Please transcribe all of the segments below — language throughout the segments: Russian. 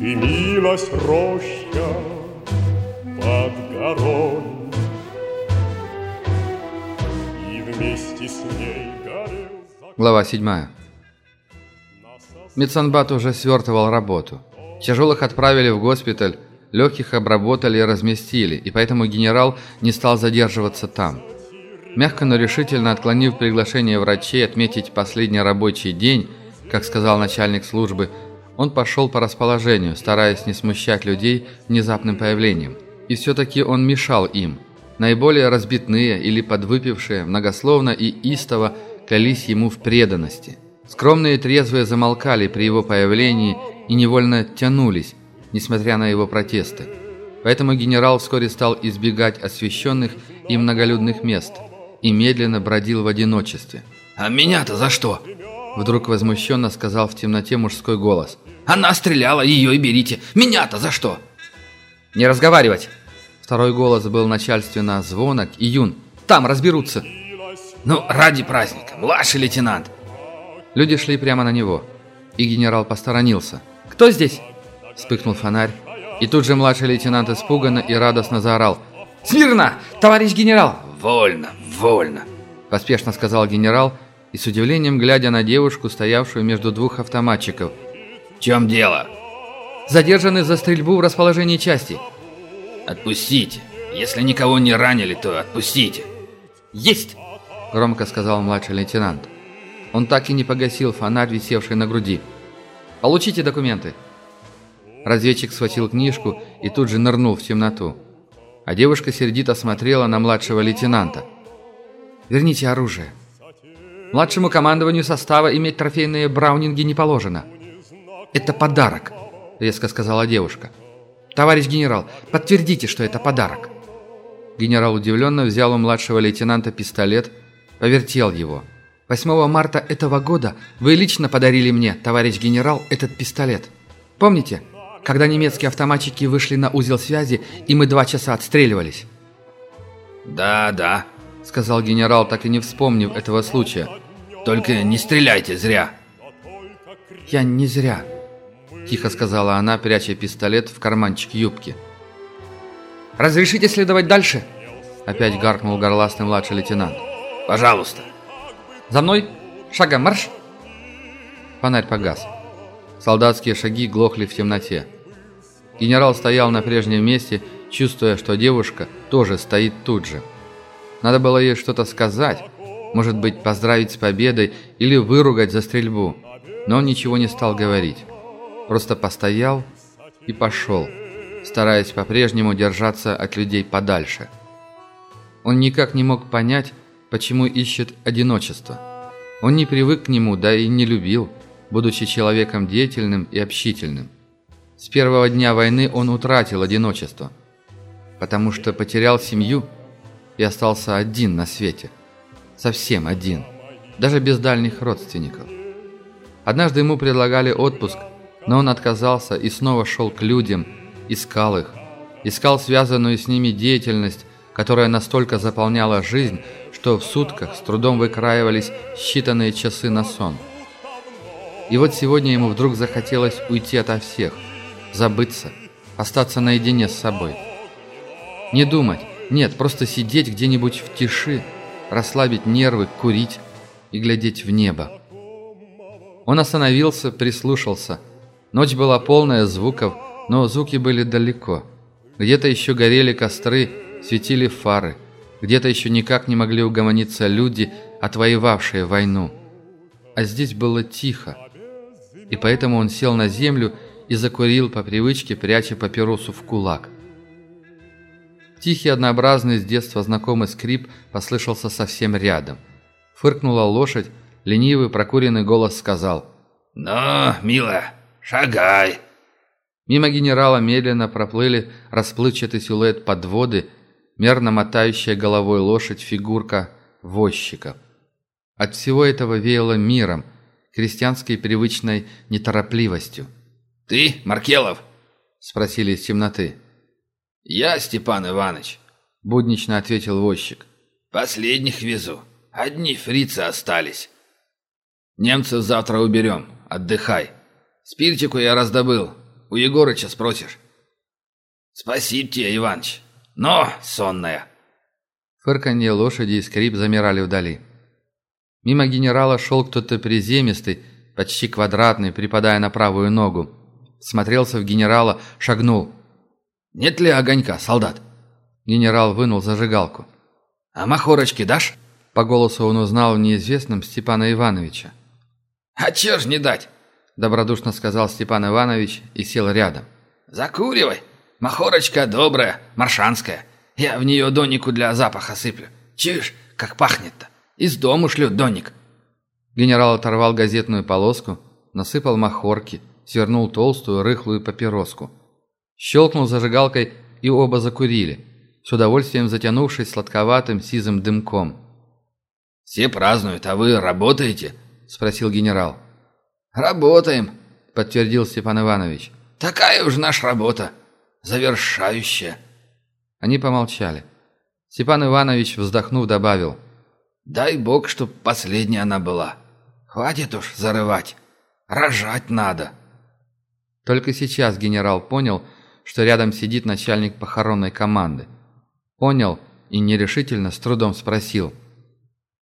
Дымилась роща под горой И вместе с ней горел Глава 7. Медсанбат уже свертывал работу. Тяжелых отправили в госпиталь, легких обработали и разместили, и поэтому генерал не стал задерживаться там. Мягко, но решительно отклонив приглашение врачей отметить последний рабочий день, как сказал начальник службы, он пошел по расположению, стараясь не смущать людей внезапным появлением. И все-таки он мешал им. Наиболее разбитные или подвыпившие многословно и истово клялись ему в преданности. Скромные и трезвые замолкали при его появлении и невольно тянулись, несмотря на его протесты. Поэтому генерал вскоре стал избегать освещенных и многолюдных мест и медленно бродил в одиночестве. «А меня-то за что?» Вдруг возмущенно сказал в темноте мужской голос. «Она стреляла, ее и берите! Меня-то за что?» «Не разговаривать!» Второй голос был начальственно звонок и юн. «Там разберутся!» «Ну, ради праздника, младший лейтенант!» Люди шли прямо на него, и генерал посторонился. «Кто здесь?» Вспыхнул фонарь, и тут же младший лейтенант испуганно и радостно заорал. «Смирно, товарищ генерал!» «Вольно, вольно!» Поспешно сказал генерал, и с удивлением глядя на девушку, стоявшую между двух автоматчиков. «В чем дело?» «Задержаны за стрельбу в расположении части». «Отпустите. Если никого не ранили, то отпустите». «Есть!» – громко сказал младший лейтенант. Он так и не погасил фонарь, висевший на груди. «Получите документы!» Разведчик схватил книжку и тут же нырнул в темноту. А девушка сердито смотрела на младшего лейтенанта. «Верните оружие. Младшему командованию состава иметь трофейные браунинги не положено». «Это подарок», — резко сказала девушка. «Товарищ генерал, подтвердите, что это подарок». Генерал удивленно взял у младшего лейтенанта пистолет, повертел его. «8 марта этого года вы лично подарили мне, товарищ генерал, этот пистолет. Помните, когда немецкие автоматчики вышли на узел связи, и мы два часа отстреливались?» «Да, да», — сказал генерал, так и не вспомнив этого случая. «Только не стреляйте зря». «Я не зря», — тихо сказала она, пряча пистолет в карманчик юбки. «Разрешите следовать дальше?» Опять гаркнул горластый младший лейтенант. «Пожалуйста». «За мной! Шагом марш!» Фонарь погас. Солдатские шаги глохли в темноте. Генерал стоял на прежнем месте, чувствуя, что девушка тоже стоит тут же. Надо было ей что-то сказать, может быть, поздравить с победой или выругать за стрельбу. Но он ничего не стал говорить. Просто постоял и пошел, стараясь по-прежнему держаться от людей подальше. Он никак не мог понять, почему ищет одиночество. Он не привык к нему, да и не любил, будучи человеком деятельным и общительным. С первого дня войны он утратил одиночество, потому что потерял семью и остался один на свете. Совсем один, даже без дальних родственников. Однажды ему предлагали отпуск, но он отказался и снова шел к людям, искал их, искал связанную с ними деятельность, которая настолько заполняла жизнь, что в сутках с трудом выкраивались считанные часы на сон. И вот сегодня ему вдруг захотелось уйти ото всех, забыться, остаться наедине с собой. Не думать, нет, просто сидеть где-нибудь в тиши, расслабить нервы, курить и глядеть в небо. Он остановился, прислушался. Ночь была полная звуков, но звуки были далеко. Где-то еще горели костры, светили фары. Где-то еще никак не могли угомониться люди, отвоевавшие войну. А здесь было тихо. И поэтому он сел на землю и закурил по привычке, пряча папиросу в кулак. Тихий, однообразный, с детства знакомый скрип послышался совсем рядом. Фыркнула лошадь, ленивый прокуренный голос сказал «Ну, милая, шагай!» Мимо генерала медленно проплыли расплывчатый силуэт подводы, мерно мотающая головой лошадь фигурка возчика. От всего этого веяло миром, крестьянской привычной неторопливостью. «Ты, Маркелов?» – спросили из темноты. «Я, Степан Иванович», – буднично ответил возчик. «Последних везу. Одни фрицы остались. Немцев завтра уберем. Отдыхай. Спиртику я раздобыл. У Егорыча спросишь. Спасибо тебе, Иваныч. Но сонная. Фырканье лошади и скрип замирали вдали. Мимо генерала шел кто-то приземистый, почти квадратный, припадая на правую ногу. Смотрелся в генерала, шагнул. «Нет ли огонька, солдат?» Генерал вынул зажигалку. «А махорочки дашь?» По голосу он узнал в неизвестном Степана Ивановича. «А чё ж не дать?» Добродушно сказал Степан Иванович и сел рядом. «Закуривай. Махорочка добрая, маршанская. Я в нее донику для запаха сыплю. Чуешь, как пахнет-то? Из дому шлют доник». Генерал оторвал газетную полоску, насыпал махорки, свернул толстую рыхлую папироску. Щелкнул зажигалкой, и оба закурили, с удовольствием затянувшись сладковатым сизым дымком. «Все празднуют, а вы работаете?» – спросил генерал. «Работаем», – подтвердил Степан Иванович. «Такая уж наша работа. Завершающая». Они помолчали. Степан Иванович, вздохнув, добавил. «Дай бог, чтоб последняя она была. Хватит уж зарывать. Рожать надо». Только сейчас генерал понял, что рядом сидит начальник похоронной команды. Понял и нерешительно с трудом спросил.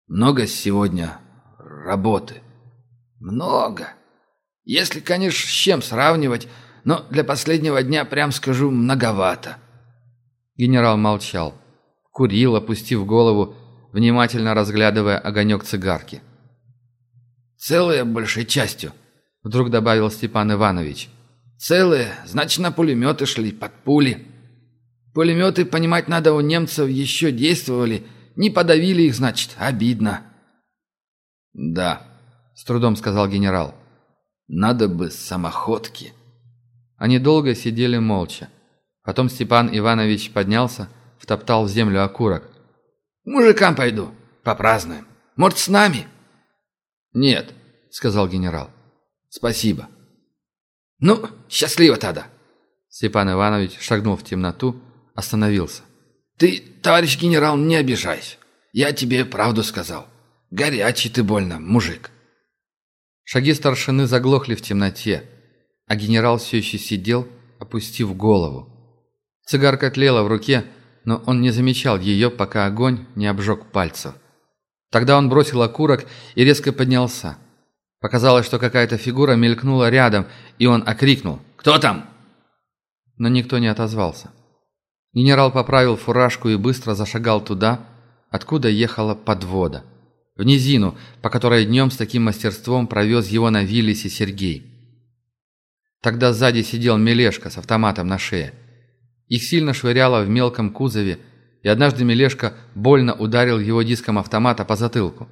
«Много сегодня работы?» «Много. Если, конечно, с чем сравнивать, но для последнего дня, прям скажу, многовато». Генерал молчал. Курил, опустив голову, внимательно разглядывая огонек цигарки. «Целая большей частью», — вдруг добавил Степан Иванович. «Целые, значит, на пулеметы шли, под пули. Пулеметы, понимать надо, у немцев еще действовали, не подавили их, значит, обидно». «Да», — с трудом сказал генерал. «Надо бы самоходки». Они долго сидели молча. Потом Степан Иванович поднялся, втоптал в землю окурок. «Мужикам пойду, попразднуем. Может, с нами?» «Нет», — сказал генерал. «Спасибо». «Ну, счастливо тогда». Степан Иванович шагнул в темноту, остановился. «Ты, товарищ генерал, не обижайся. Я тебе правду сказал. Горячий ты больно, мужик». Шаги старшины заглохли в темноте, а генерал все еще сидел, опустив голову. Цигарка тлела в руке, но он не замечал ее, пока огонь не обжег пальцев. Тогда он бросил окурок и резко поднялся. Показалось, что какая-то фигура мелькнула рядом, и он окрикнул «Кто там?». Но никто не отозвался. Генерал поправил фуражку и быстро зашагал туда, откуда ехала подвода. В низину, по которой днем с таким мастерством провез его на Виллисе Сергей. Тогда сзади сидел Мелешка с автоматом на шее. Их сильно швыряло в мелком кузове, и однажды Мелешка больно ударил его диском автомата по затылку.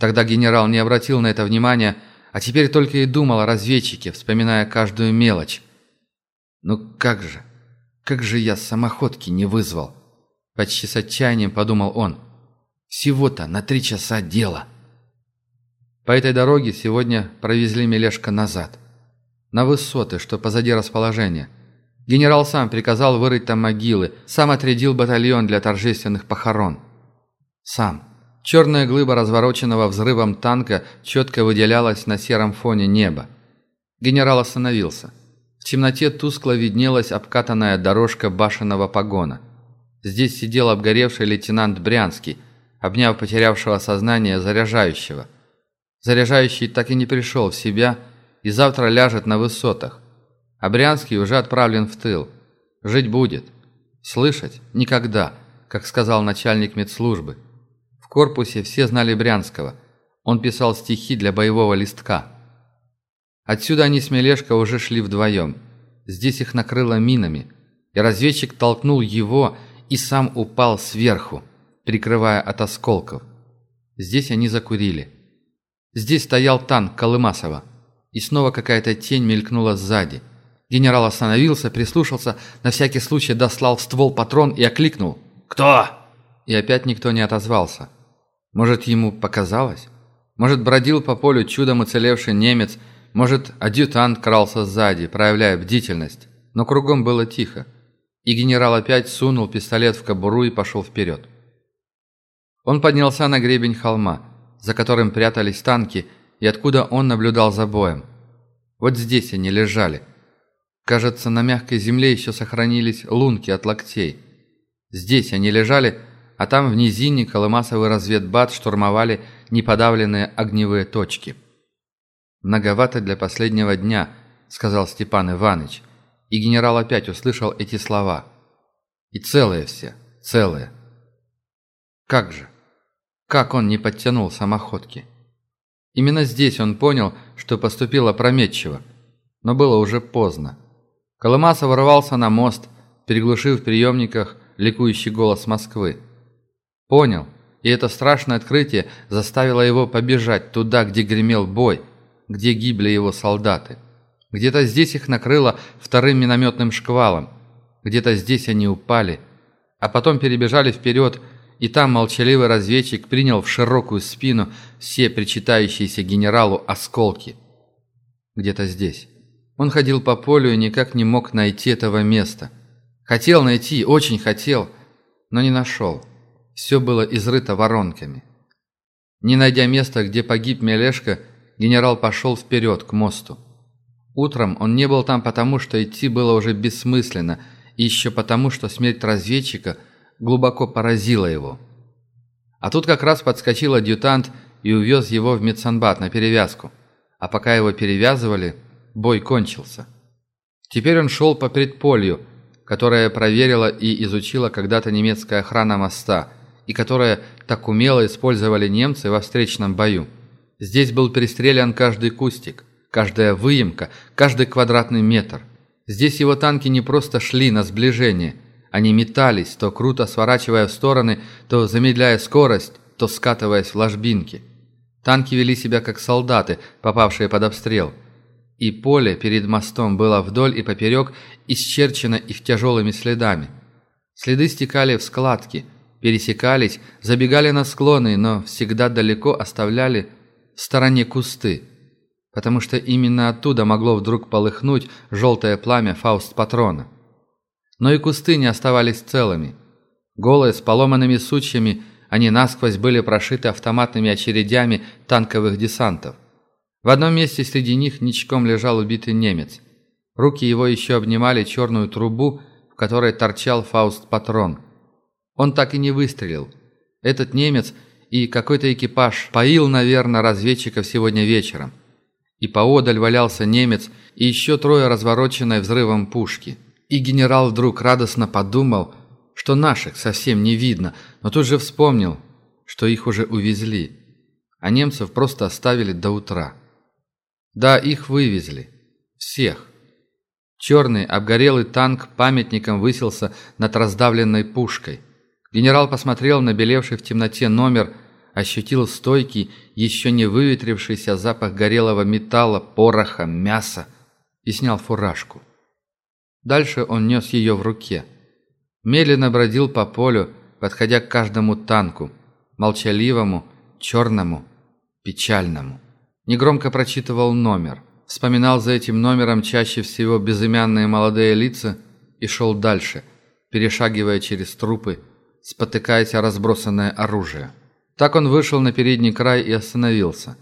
Тогда генерал не обратил на это внимания, а теперь только и думал о разведчике, вспоминая каждую мелочь. «Ну как же, как же я самоходки не вызвал?» Почти с отчаянием подумал он. «Всего-то на три часа дело». По этой дороге сегодня провезли Мелешка назад. На высоты, что позади расположения – Генерал сам приказал вырыть там могилы, сам отрядил батальон для торжественных похорон. Сам. Черная глыба развороченного взрывом танка четко выделялась на сером фоне неба. Генерал остановился. В темноте тускло виднелась обкатанная дорожка башенного погона. Здесь сидел обгоревший лейтенант Брянский, обняв потерявшего сознание заряжающего. Заряжающий так и не пришел в себя и завтра ляжет на высотах. А Брянский уже отправлен в тыл. Жить будет. Слышать – никогда, как сказал начальник медслужбы. В корпусе все знали Брянского. Он писал стихи для боевого листка. Отсюда они с Мелешко уже шли вдвоем. Здесь их накрыло минами. И разведчик толкнул его и сам упал сверху, прикрывая от осколков. Здесь они закурили. Здесь стоял танк Колымасова. И снова какая-то тень мелькнула сзади – Генерал остановился, прислушался, на всякий случай дослал в ствол патрон и окликнул. «Кто?» И опять никто не отозвался. Может, ему показалось? Может, бродил по полю чудом уцелевший немец, может, адъютант крался сзади, проявляя бдительность. Но кругом было тихо. И генерал опять сунул пистолет в кобуру и пошел вперед. Он поднялся на гребень холма, за которым прятались танки, и откуда он наблюдал за боем. Вот здесь они лежали – Кажется, на мягкой земле еще сохранились лунки от локтей. Здесь они лежали, а там в низине колымасовый разведбат штурмовали неподавленные огневые точки. «Многовато для последнего дня», — сказал Степан Иванович, и генерал опять услышал эти слова. «И целые все, целые». Как же? Как он не подтянул самоходки? Именно здесь он понял, что поступил опрометчиво, но было уже поздно. Колымасов ворвался на мост, переглушив в приемниках ликующий голос Москвы. Понял, и это страшное открытие заставило его побежать туда, где гремел бой, где гибли его солдаты. Где-то здесь их накрыло вторым минометным шквалом, где-то здесь они упали, а потом перебежали вперед, и там молчаливый разведчик принял в широкую спину все причитающиеся генералу осколки. Где-то здесь. Он ходил по полю и никак не мог найти этого места. Хотел найти, очень хотел, но не нашел. Все было изрыто воронками. Не найдя места, где погиб Мелешка, генерал пошел вперед, к мосту. Утром он не был там потому, что идти было уже бессмысленно, и еще потому, что смерть разведчика глубоко поразила его. А тут как раз подскочил адъютант и увез его в медсанбат на перевязку. А пока его перевязывали, бой кончился. Теперь он шел по предполью, которое проверила и изучила когда-то немецкая охрана моста, и которое так умело использовали немцы во встречном бою. Здесь был перестрелян каждый кустик, каждая выемка, каждый квадратный метр. Здесь его танки не просто шли на сближение, они метались, то круто сворачивая в стороны, то замедляя скорость, то скатываясь в ложбинки. Танки вели себя как солдаты, попавшие под обстрел. И поле перед мостом было вдоль и поперек исчерчено их тяжелыми следами. Следы стекали в складки, пересекались, забегали на склоны, но всегда далеко оставляли в стороне кусты, потому что именно оттуда могло вдруг полыхнуть желтое пламя фауст-патрона. Но и кусты не оставались целыми. Голые, с поломанными сучьями, они насквозь были прошиты автоматными очередями танковых десантов. В одном месте среди них ничком лежал убитый немец. Руки его еще обнимали черную трубу, в которой торчал фауст-патрон. Он так и не выстрелил. Этот немец – и какой-то экипаж поил, наверное, разведчиков сегодня вечером. И поодаль валялся немец и еще трое развороченной взрывом пушки. И генерал вдруг радостно подумал, что наших совсем не видно, но тут же вспомнил, что их уже увезли, а немцев просто оставили до утра. Да, их вывезли. Всех. Черный обгорелый танк памятником высился над раздавленной пушкой. Генерал посмотрел на белевший в темноте номер ощутил стойкий, еще не выветрившийся запах горелого металла, пороха, мяса и снял фуражку. Дальше он нес ее в руке. Медленно бродил по полю, подходя к каждому танку, молчаливому, черному, печальному. Негромко прочитывал номер, вспоминал за этим номером чаще всего безымянные молодые лица и шел дальше, перешагивая через трупы, спотыкаясь о разбросанное оружие. Так он вышел на передний край и остановился.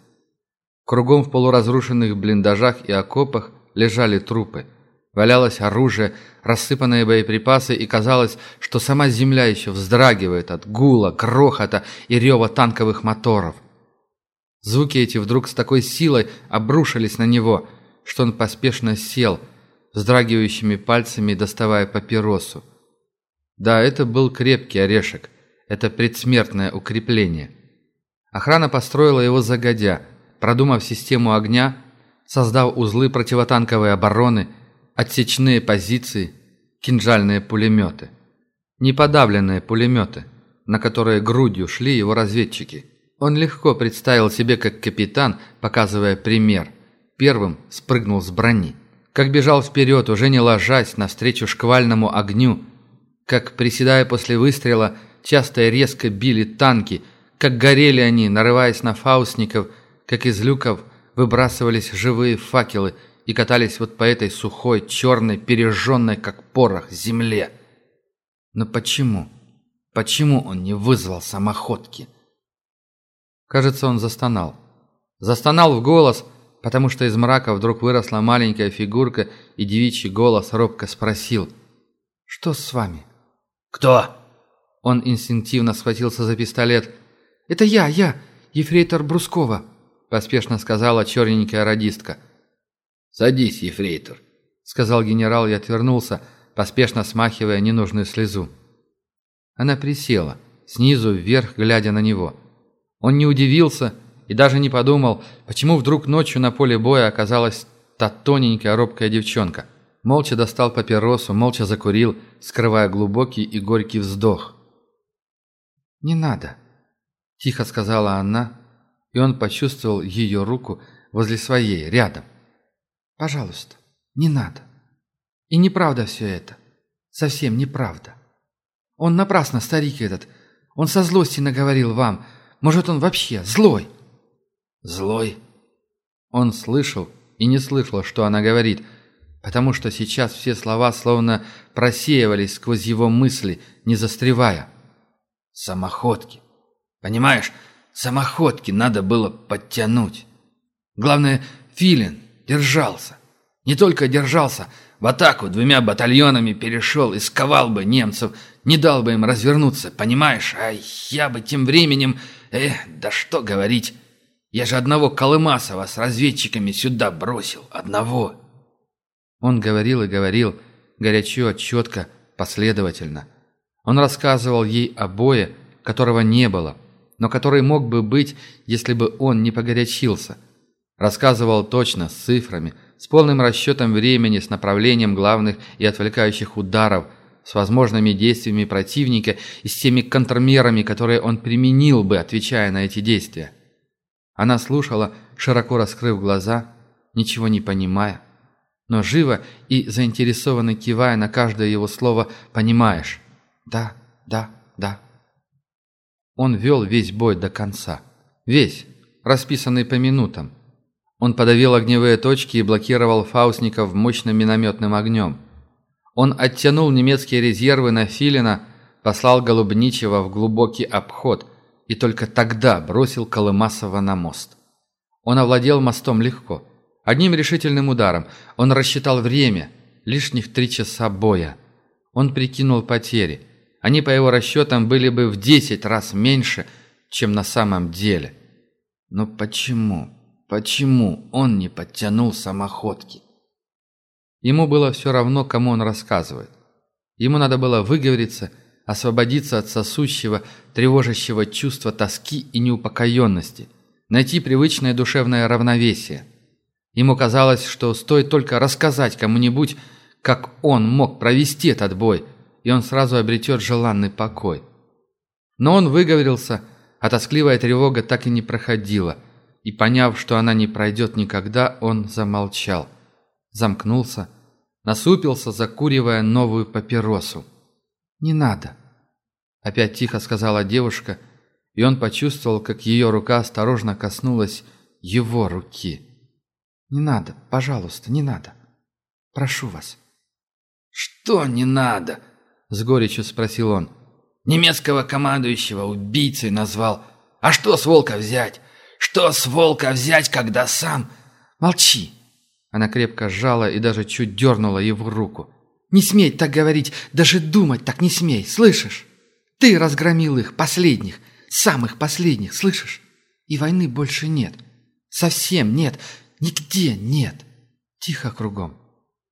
Кругом в полуразрушенных блиндажах и окопах лежали трупы. Валялось оружие, рассыпанные боеприпасы, и казалось, что сама земля еще вздрагивает от гула, грохота и рева танковых моторов. Звуки эти вдруг с такой силой обрушились на него, что он поспешно сел, вздрагивающими пальцами доставая папиросу. Да, это был крепкий орешек – это предсмертное укрепление. Охрана построила его загодя, продумав систему огня, создав узлы противотанковой обороны, отсечные позиции, кинжальные пулеметы. Неподавленные пулеметы, на которые грудью шли его разведчики. Он легко представил себе, как капитан, показывая пример, первым спрыгнул с брони. Как бежал вперед, уже не ложась, навстречу шквальному огню, как, приседая после выстрела, часто и резко били танки, как горели они, нарываясь на фаустников, как из люков выбрасывались живые факелы и катались вот по этой сухой, черной, пережженной, как порох, земле. Но почему? Почему он не вызвал самоходки? Кажется, он застонал. Застонал в голос, потому что из мрака вдруг выросла маленькая фигурка, и девичий голос робко спросил «Что с вами?» «Кто?» Он инстинктивно схватился за пистолет. «Это я, я, ефрейтор Брускова», – поспешно сказала черненькая радистка. «Садись, ефрейтор», – сказал генерал и отвернулся, поспешно смахивая ненужную слезу. Она присела, снизу вверх, глядя на него. Он не удивился и даже не подумал, почему вдруг ночью на поле боя оказалась та тоненькая робкая девчонка. Молча достал папиросу, молча закурил, скрывая глубокий и горький вздох. «Не надо», – тихо сказала она, и он почувствовал ее руку возле своей, рядом. «Пожалуйста, не надо. И неправда все это. Совсем неправда. Он напрасно, старик этот. Он со злости наговорил вам. Может, он вообще злой?» «Злой?» Он слышал и не слышал, что она говорит, потому что сейчас все слова словно просеивались сквозь его мысли, не застревая. Самоходки. Понимаешь, самоходки надо было подтянуть. Главное, Филин держался. Не только держался, в атаку двумя батальонами перешел и сковал бы немцев, не дал бы им развернуться, понимаешь? А я бы тем временем... Эх, да что говорить. Я же одного Колымасова с разведчиками сюда бросил. Одного. Он говорил и говорил, горячо, четко, последовательно. Он рассказывал ей о бое, которого не было, но который мог бы быть, если бы он не погорячился. Рассказывал точно, с цифрами, с полным расчетом времени, с направлением главных и отвлекающих ударов, с возможными действиями противника и с теми контрмерами, которые он применил бы, отвечая на эти действия. Она слушала, широко раскрыв глаза, ничего не понимая, но живо и заинтересованно кивая на каждое его слово «понимаешь». Да, да, да. Он вел весь бой до конца. Весь, расписанный по минутам. Он подавил огневые точки и блокировал фаустников мощным минометным огнем. Он оттянул немецкие резервы на Филина, послал Голубничева в глубокий обход и только тогда бросил Колымасова на мост. Он овладел мостом легко. Одним решительным ударом он рассчитал время, лишних три часа боя. Он прикинул потери – они, по его расчетам, были бы в десять раз меньше, чем на самом деле. Но почему, почему он не подтянул самоходки? Ему было все равно, кому он рассказывает. Ему надо было выговориться, освободиться от сосущего, тревожащего чувства тоски и неупокоенности, найти привычное душевное равновесие. Ему казалось, что стоит только рассказать кому-нибудь, как он мог провести этот бой – и он сразу обретет желанный покой. Но он выговорился, а тоскливая тревога так и не проходила, и, поняв, что она не пройдет никогда, он замолчал, замкнулся, насупился, закуривая новую папиросу. «Не надо», — опять тихо сказала девушка, и он почувствовал, как ее рука осторожно коснулась его руки. «Не надо, пожалуйста, не надо. Прошу вас». «Что не надо?» с горечью спросил он. Немецкого командующего убийцей назвал. А что с волка взять? Что с волка взять, когда сам... Молчи. Она крепко сжала и даже чуть дернула его руку. «Не смей так говорить, даже думать так не смей, слышишь? Ты разгромил их, последних, самых последних, слышишь? И войны больше нет. Совсем нет, нигде нет. Тихо кругом.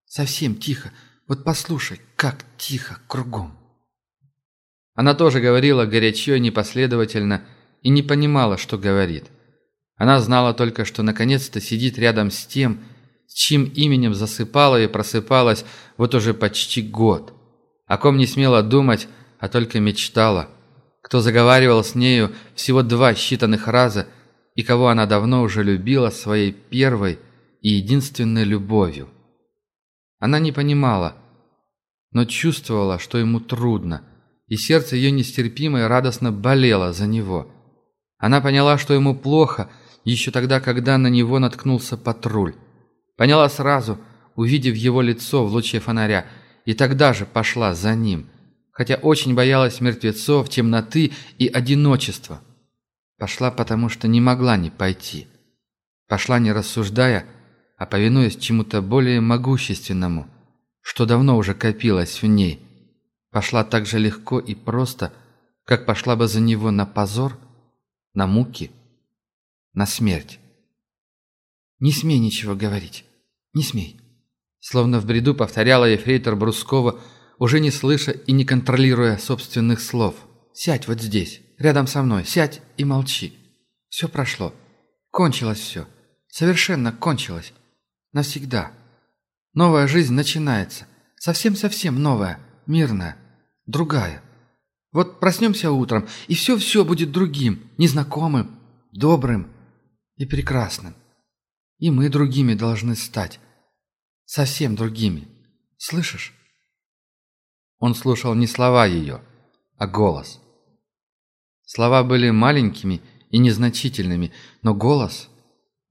Совсем тихо. Вот послушай, как тихо кругом. Она тоже говорила горячо и непоследовательно и не понимала, что говорит. Она знала только, что наконец-то сидит рядом с тем, с чьим именем засыпала и просыпалась вот уже почти год. О ком не смела думать, а только мечтала. Кто заговаривал с нею всего два считанных раза и кого она давно уже любила своей первой и единственной любовью. Она не понимала, но чувствовала, что ему трудно, и сердце ее нестерпимо и радостно болело за него. Она поняла, что ему плохо, еще тогда, когда на него наткнулся патруль. Поняла сразу, увидев его лицо в луче фонаря, и тогда же пошла за ним, хотя очень боялась мертвецов, темноты и одиночества. Пошла, потому что не могла не пойти. Пошла не рассуждая, а повинуясь чему-то более могущественному, что давно уже копилось в ней. Пошла так же легко и просто, как пошла бы за него на позор, на муки, на смерть. «Не смей ничего говорить, не смей», словно в бреду повторяла ефрейтор Брускова, уже не слыша и не контролируя собственных слов. «Сядь вот здесь, рядом со мной, сядь и молчи. Все прошло. Кончилось все. Совершенно кончилось. Навсегда. Новая жизнь начинается. Совсем-совсем новая, мирная, другая. Вот проснемся утром, и все-все будет другим, незнакомым, добрым и прекрасным. И мы другими должны стать. Совсем другими. Слышишь? Он слушал не слова ее, а голос. Слова были маленькими и незначительными, но голос,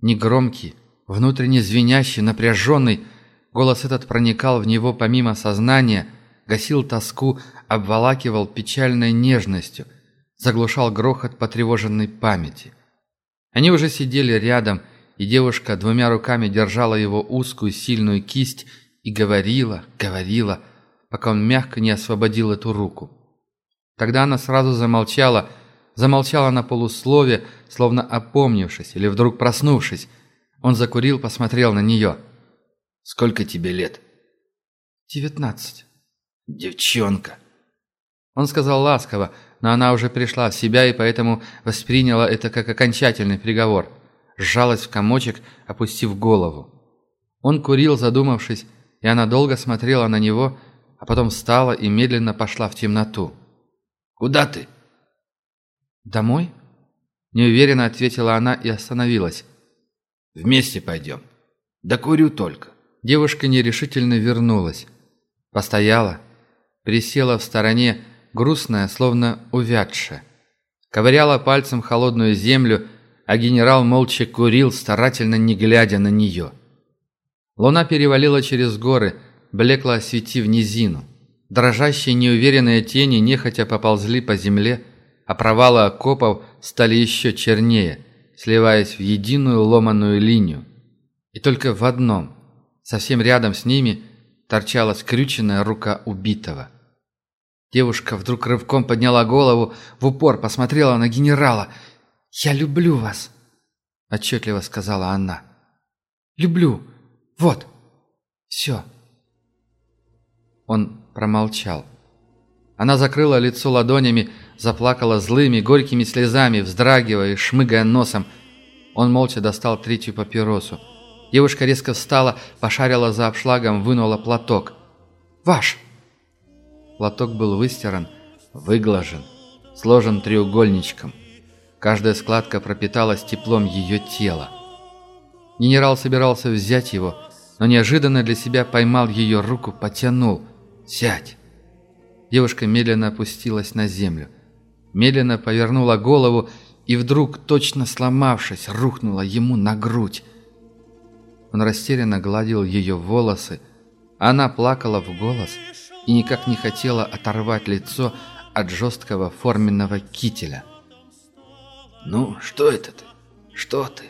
негромкий, внутренне звенящий, напряженный, голос этот проникал в него помимо сознания, гасил тоску, обволакивал печальной нежностью, заглушал грохот потревоженной памяти. Они уже сидели рядом, и девушка двумя руками держала его узкую сильную кисть и говорила, говорила, пока он мягко не освободил эту руку. Тогда она сразу замолчала, замолчала на полуслове, словно опомнившись или вдруг проснувшись. Он закурил, посмотрел на нее. «Сколько тебе лет?» «Девятнадцать». «Девчонка!» Он сказал ласково, но она уже пришла в себя и поэтому восприняла это как окончательный приговор. Сжалась в комочек, опустив голову. Он курил, задумавшись, и она долго смотрела на него, а потом встала и медленно пошла в темноту. «Куда ты?» «Домой?» Неуверенно ответила она и остановилась. «Вместе пойдем. Докурю только». Девушка нерешительно вернулась. Постояла, присела в стороне, грустная, словно увядшая. Ковыряла пальцем холодную землю, а генерал молча курил, старательно не глядя на нее. Луна перевалила через горы, блекло осветив низину. Дрожащие неуверенные тени нехотя поползли по земле, а провалы окопов стали еще чернее, сливаясь в единую ломаную линию. И только в одном, совсем рядом с ними, торчала скрюченная рука убитого. Девушка вдруг рывком подняла голову, в упор посмотрела на генерала. «Я люблю вас», — отчетливо сказала она. «Люблю. Вот. Все». Он промолчал. Она закрыла лицо ладонями, заплакала злыми, горькими слезами, вздрагивая и шмыгая носом. Он молча достал третью папиросу. Девушка резко встала, пошарила за обшлагом, вынула платок. «Ваш!» Платок был выстиран, выглажен, сложен треугольничком. Каждая складка пропиталась теплом ее тела. Генерал собирался взять его, но неожиданно для себя поймал ее руку, потянул. «Сядь!» Девушка медленно опустилась на землю медленно повернула голову и вдруг, точно сломавшись, рухнула ему на грудь. Он растерянно гладил ее волосы, она плакала в голос и никак не хотела оторвать лицо от жесткого форменного кителя. «Ну, что это ты? Что ты?»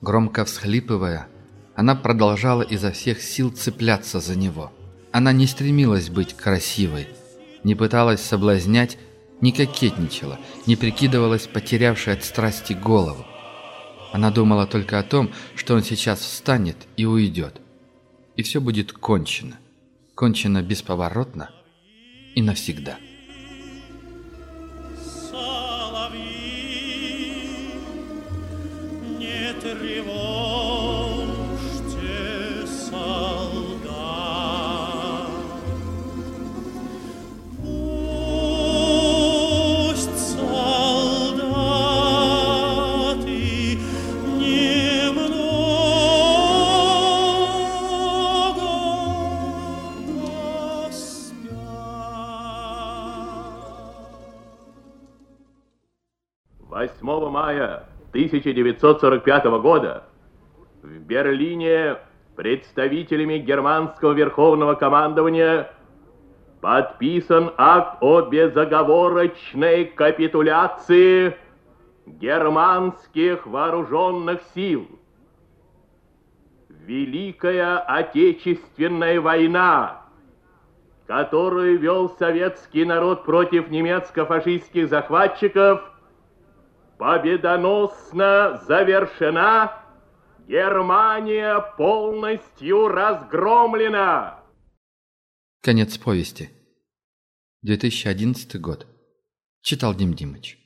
Громко всхлипывая, она продолжала изо всех сил цепляться за него. Она не стремилась быть красивой, не пыталась соблазнять не кокетничала, не прикидывалась потерявшей от страсти голову. Она думала только о том, что он сейчас встанет и уйдет. И все будет кончено. Кончено бесповоротно и навсегда. Мая 1945 года в Берлине представителями германского верховного командования подписан акт о безоговорочной капитуляции германских вооруженных сил. Великая Отечественная война, которую вел советский народ против немецко-фашистских захватчиков, победоносно завершена, Германия полностью разгромлена. Конец повести. 2011 год. Читал Дим Димыч.